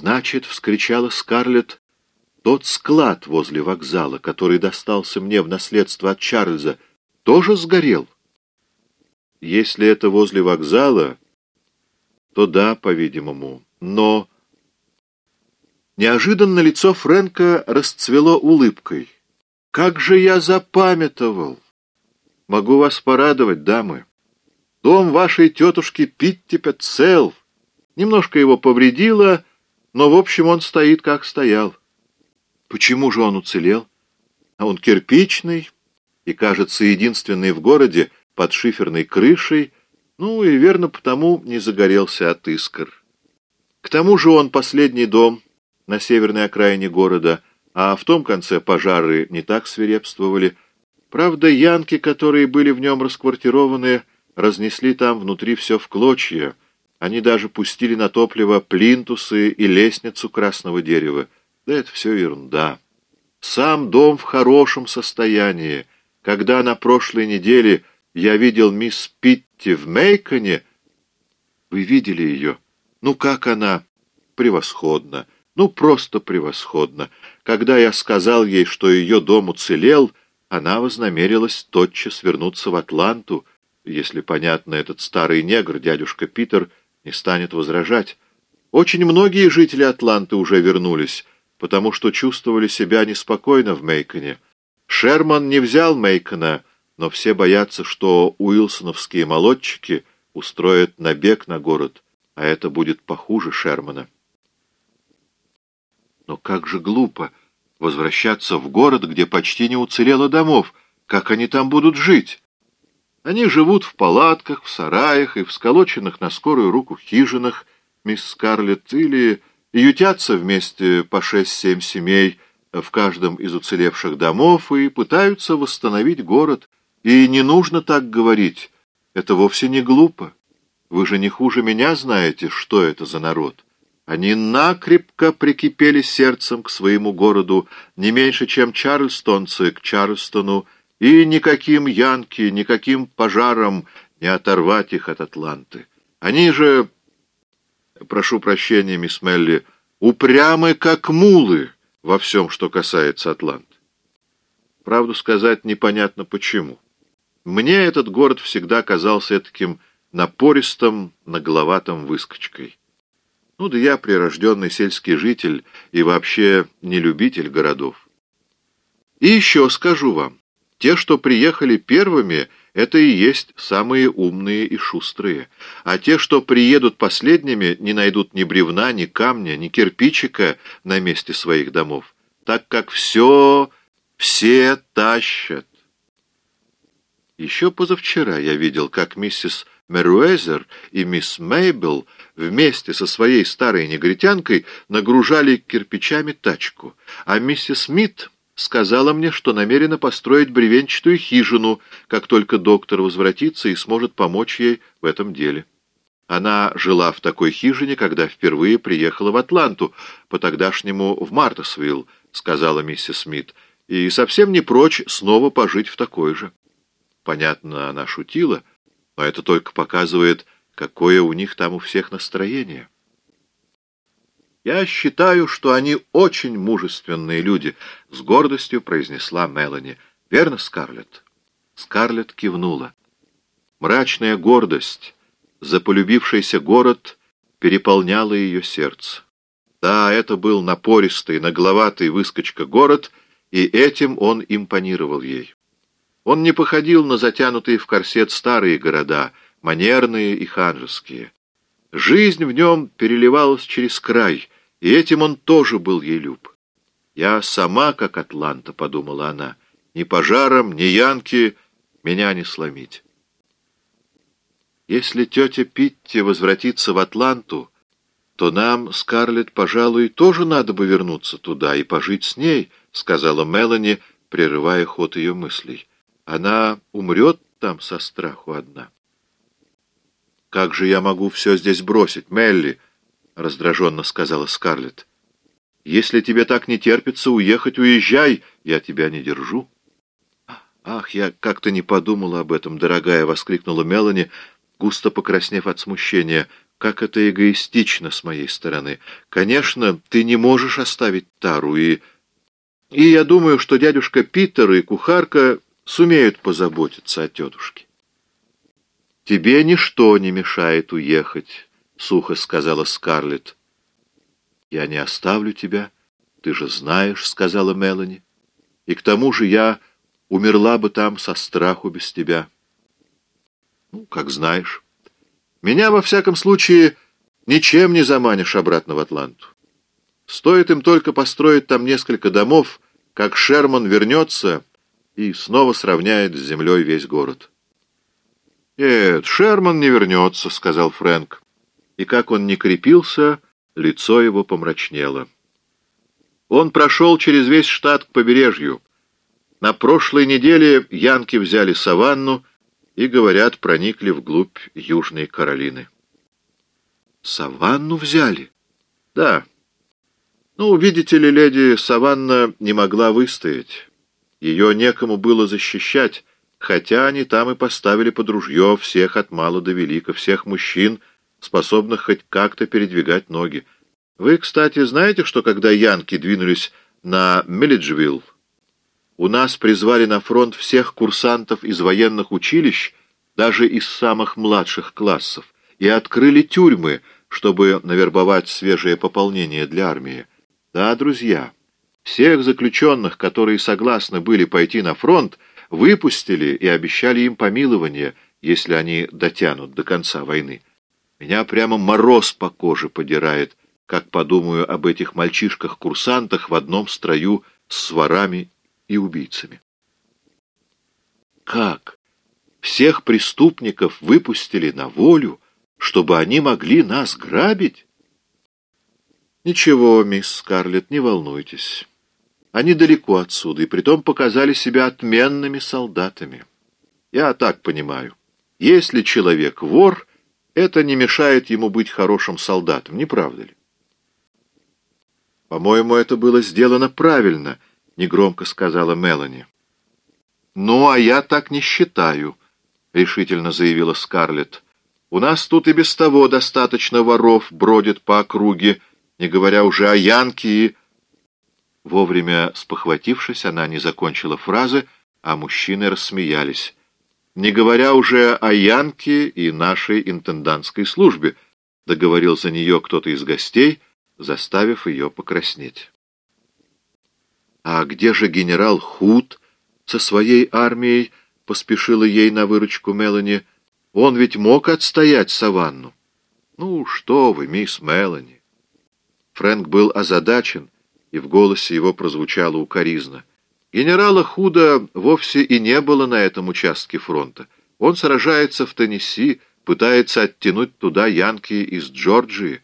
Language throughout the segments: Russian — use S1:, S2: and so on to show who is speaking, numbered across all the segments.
S1: «Значит, — вскричала Скарлетт, — тот склад возле вокзала, который достался мне в наследство от Чарльза, тоже сгорел?» «Если это возле вокзала, то да, по-видимому, но...» Неожиданно лицо Фрэнка расцвело улыбкой. «Как же я запамятовал! Могу вас порадовать, дамы. Дом вашей тетушки Питтипет цел. Немножко его повредило, но, в общем, он стоит, как стоял. Почему же он уцелел? А он кирпичный и, кажется, единственный в городе под шиферной крышей, ну и верно потому не загорелся от искр. К тому же он последний дом на северной окраине города, а в том конце пожары не так свирепствовали. Правда, янки, которые были в нем расквартированы, разнесли там внутри все в клочья. Они даже пустили на топливо плинтусы и лестницу красного дерева. Да это все ерунда. Сам дом в хорошем состоянии. Когда на прошлой неделе я видел мисс Питти в Мейконе... Вы видели ее? Ну, как она? Превосходно. Ну, просто превосходно. Когда я сказал ей, что ее дом уцелел, она вознамерилась тотчас вернуться в Атланту, если, понятно, этот старый негр, дядюшка Питер, не станет возражать. Очень многие жители Атланты уже вернулись, потому что чувствовали себя неспокойно в Мейконе. Шерман не взял Мейкона, но все боятся, что уилсоновские молодчики устроят набег на город, а это будет похуже Шермана. Но как же глупо возвращаться в город, где почти не уцелело домов. Как они там будут жить? Они живут в палатках, в сараях и в сколоченных на скорую руку хижинах, мисс Скарлетт, или ютятся вместе по шесть-семь семей в каждом из уцелевших домов и пытаются восстановить город. И не нужно так говорить. Это вовсе не глупо. Вы же не хуже меня знаете, что это за народ. Они накрепко прикипели сердцем к своему городу, не меньше, чем чарльстонцы к Чарльстону, и никаким янки, никаким пожаром не оторвать их от Атланты. Они же, прошу прощения, мисс Мелли, упрямы, как мулы во всем, что касается Атланты. Правду сказать, непонятно почему. Мне этот город всегда казался таким напористым, нагловатым выскочкой. Ну да я прирожденный сельский житель и вообще не любитель городов. И еще скажу вам, те, что приехали первыми, это и есть самые умные и шустрые. А те, что приедут последними, не найдут ни бревна, ни камня, ни кирпичика на месте своих домов, так как все, все тащат. Еще позавчера я видел, как миссис Меруэзер и мисс Мейбл вместе со своей старой негритянкой нагружали кирпичами тачку, а миссис Смит сказала мне, что намерена построить бревенчатую хижину, как только доктор возвратится и сможет помочь ей в этом деле. Она жила в такой хижине, когда впервые приехала в Атланту, по-тогдашнему в Мартасвилл, сказала миссис Смит, и совсем не прочь снова пожить в такой же. Понятно, она шутила, но это только показывает, какое у них там у всех настроение. «Я считаю, что они очень мужественные люди», — с гордостью произнесла Мелани. «Верно, Скарлетт?» Скарлетт кивнула. Мрачная гордость за полюбившийся город переполняла ее сердце. Да, это был напористый, нагловатый выскочка город, и этим он импонировал ей. Он не походил на затянутые в корсет старые города, манерные и ханжеские. Жизнь в нем переливалась через край, и этим он тоже был ей люб. «Я сама, как Атланта», — подумала она, — «ни пожаром, ни янки меня не сломить». Если тетя Питти возвратится в Атланту, то нам, Скарлетт, пожалуй, тоже надо бы вернуться туда и пожить с ней, — сказала Мелани, прерывая ход ее мыслей. Она умрет там со страху одна. «Как же я могу все здесь бросить, Мелли?» — раздраженно сказала Скарлетт. «Если тебе так не терпится уехать, уезжай, я тебя не держу». «Ах, я как-то не подумала об этом, дорогая!» — воскликнула Мелани, густо покраснев от смущения. как это эгоистично с моей стороны. Конечно, ты не можешь оставить Тару, и... И я думаю, что дядюшка Питер и кухарка сумеют позаботиться о тетушке. «Тебе ничто не мешает уехать», — сухо сказала Скарлетт. «Я не оставлю тебя, ты же знаешь», — сказала Мелани. «И к тому же я умерла бы там со страху без тебя». «Ну, как знаешь». Меня, во всяком случае, ничем не заманишь обратно в Атланту. Стоит им только построить там несколько домов, как Шерман вернется и снова сравняет с землей весь город. «Нет, Шерман не вернется», — сказал Фрэнк. И как он не крепился, лицо его помрачнело. Он прошел через весь штат к побережью. На прошлой неделе янки взяли саванну, и, говорят, проникли вглубь Южной Каролины. Саванну взяли? Да. Ну, видите ли, леди Саванна не могла выстоять. Ее некому было защищать, хотя они там и поставили под ружье всех от мала до велика, всех мужчин, способных хоть как-то передвигать ноги. Вы, кстати, знаете, что когда янки двинулись на Меллиджвилл, у нас призвали на фронт всех курсантов из военных училищ, даже из самых младших классов, и открыли тюрьмы, чтобы навербовать свежее пополнение для армии. Да, друзья, всех заключенных, которые согласны были пойти на фронт, выпустили и обещали им помилование, если они дотянут до конца войны. Меня прямо мороз по коже подирает, как подумаю об этих мальчишках-курсантах в одном строю с сварами и убийцами. Как? Всех преступников выпустили на волю, чтобы они могли нас грабить? Ничего, мисс Скарлетт, не волнуйтесь. Они далеко отсюда, и притом показали себя отменными солдатами. Я так понимаю. Если человек вор, это не мешает ему быть хорошим солдатом, не правда ли? По-моему, это было сделано правильно —— негромко сказала Мелани. «Ну, а я так не считаю», — решительно заявила Скарлетт. «У нас тут и без того достаточно воров бродит по округе, не говоря уже о Янке и...» Вовремя спохватившись, она не закончила фразы, а мужчины рассмеялись. «Не говоря уже о Янке и нашей интендантской службе», — договорил за нее кто-то из гостей, заставив ее покраснеть. «А где же генерал Худ со своей армией?» — поспешила ей на выручку Мелани. «Он ведь мог отстоять саванну». «Ну, что вы, мисс Мелани!» Фрэнк был озадачен, и в голосе его прозвучало укоризна. Генерала Худа вовсе и не было на этом участке фронта. Он сражается в Теннесси, пытается оттянуть туда янки из Джорджии.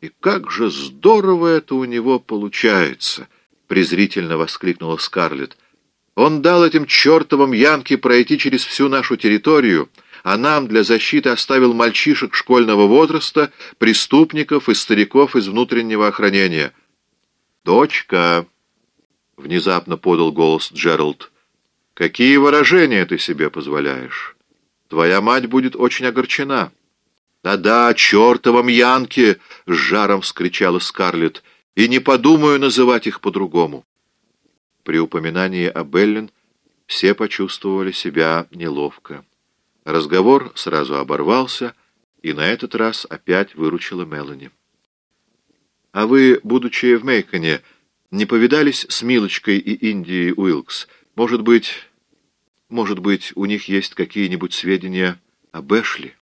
S1: И как же здорово это у него получается! презрительно воскликнула Скарлетт. «Он дал этим чертовым янке пройти через всю нашу территорию, а нам для защиты оставил мальчишек школьного возраста, преступников и стариков из внутреннего охранения». «Дочка!» — внезапно подал голос Джеральд. «Какие выражения ты себе позволяешь? Твоя мать будет очень огорчена». «Да-да, чертовом Янке!» — с жаром вскричала Скарлетт и не подумаю называть их по-другому. При упоминании о Беллин все почувствовали себя неловко. Разговор сразу оборвался, и на этот раз опять выручила Мелани. «А вы, будучи в Мейконе, не повидались с Милочкой и Индией Уилкс? Может быть, может быть, у них есть какие-нибудь сведения об Эшли?»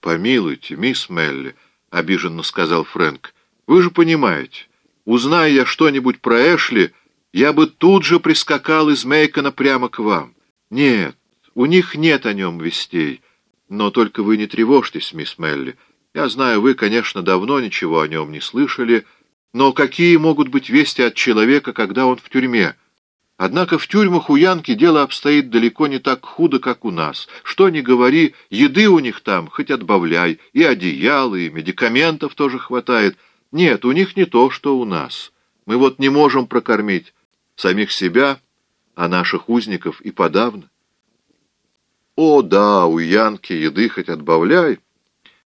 S1: «Помилуйте, мисс Мелли», — обиженно сказал Фрэнк. «Вы же понимаете, узная я что-нибудь про Эшли, я бы тут же прискакал из Мейкона прямо к вам. Нет, у них нет о нем вестей. Но только вы не тревожьтесь, мисс Мелли. Я знаю, вы, конечно, давно ничего о нем не слышали, но какие могут быть вести от человека, когда он в тюрьме?» Однако в тюрьмах у Янки дело обстоит далеко не так худо, как у нас. Что ни говори, еды у них там хоть отбавляй, и одеял, и медикаментов тоже хватает. Нет, у них не то, что у нас. Мы вот не можем прокормить самих себя, а наших узников и подавно. «О, да, у Янки еды хоть отбавляй!» —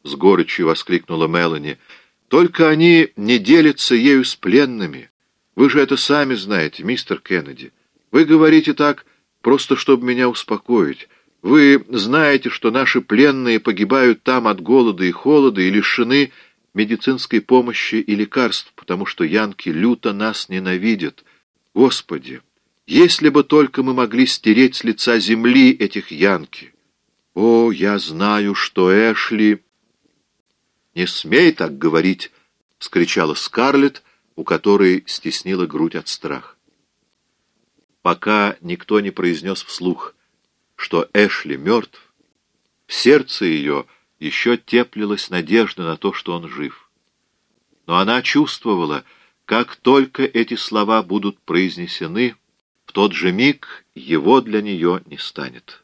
S1: с горечью воскликнула Мелани. «Только они не делятся ею с пленными. Вы же это сами знаете, мистер Кеннеди. Вы говорите так, просто чтобы меня успокоить. Вы знаете, что наши пленные погибают там от голода и холода и лишены медицинской помощи и лекарств, потому что янки люто нас ненавидят. Господи, если бы только мы могли стереть с лица земли этих янки! О, я знаю, что Эшли... «Не смей так говорить!» — вскричала Скарлетт, у которой стеснила грудь от страха. Пока никто не произнес вслух, что Эшли мертв, в сердце ее еще теплилась надежда на то, что он жив. Но она чувствовала, как только эти слова будут произнесены, в тот же миг его для нее не станет.